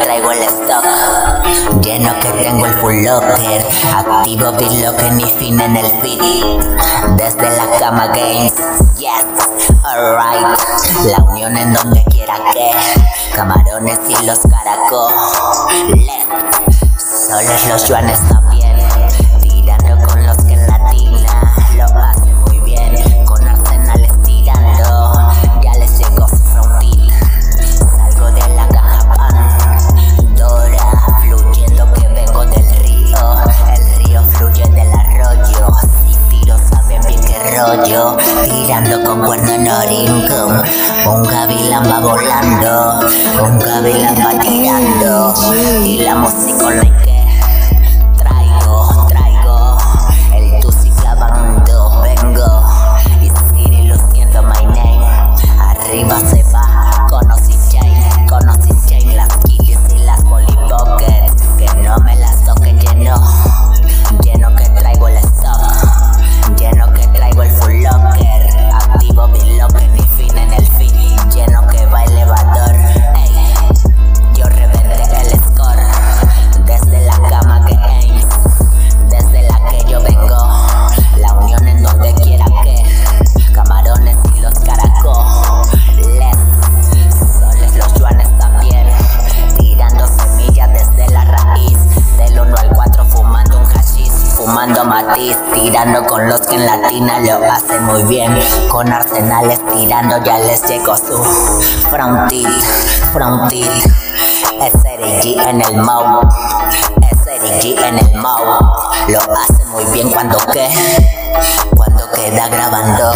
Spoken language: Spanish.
traigo el stock. Lleno que tengo el full locker. Activo que fin en el feed. Desde la cama games. Yes, alright. La unión en donde quiera que. Camarones y los caracoles. Soles los yuanes también. Rollo. Tirando con cuerno en Orincum. Un gavilán va volando. Un gavilán va tirando. Y la música matiz, tirando con los que en latina lo hacen muy bien, con arsenales tirando ya les llegó su frontil, frontil, SRG en el mau, SRG en el mau, lo hace muy bien cuando que, cuando queda grabando.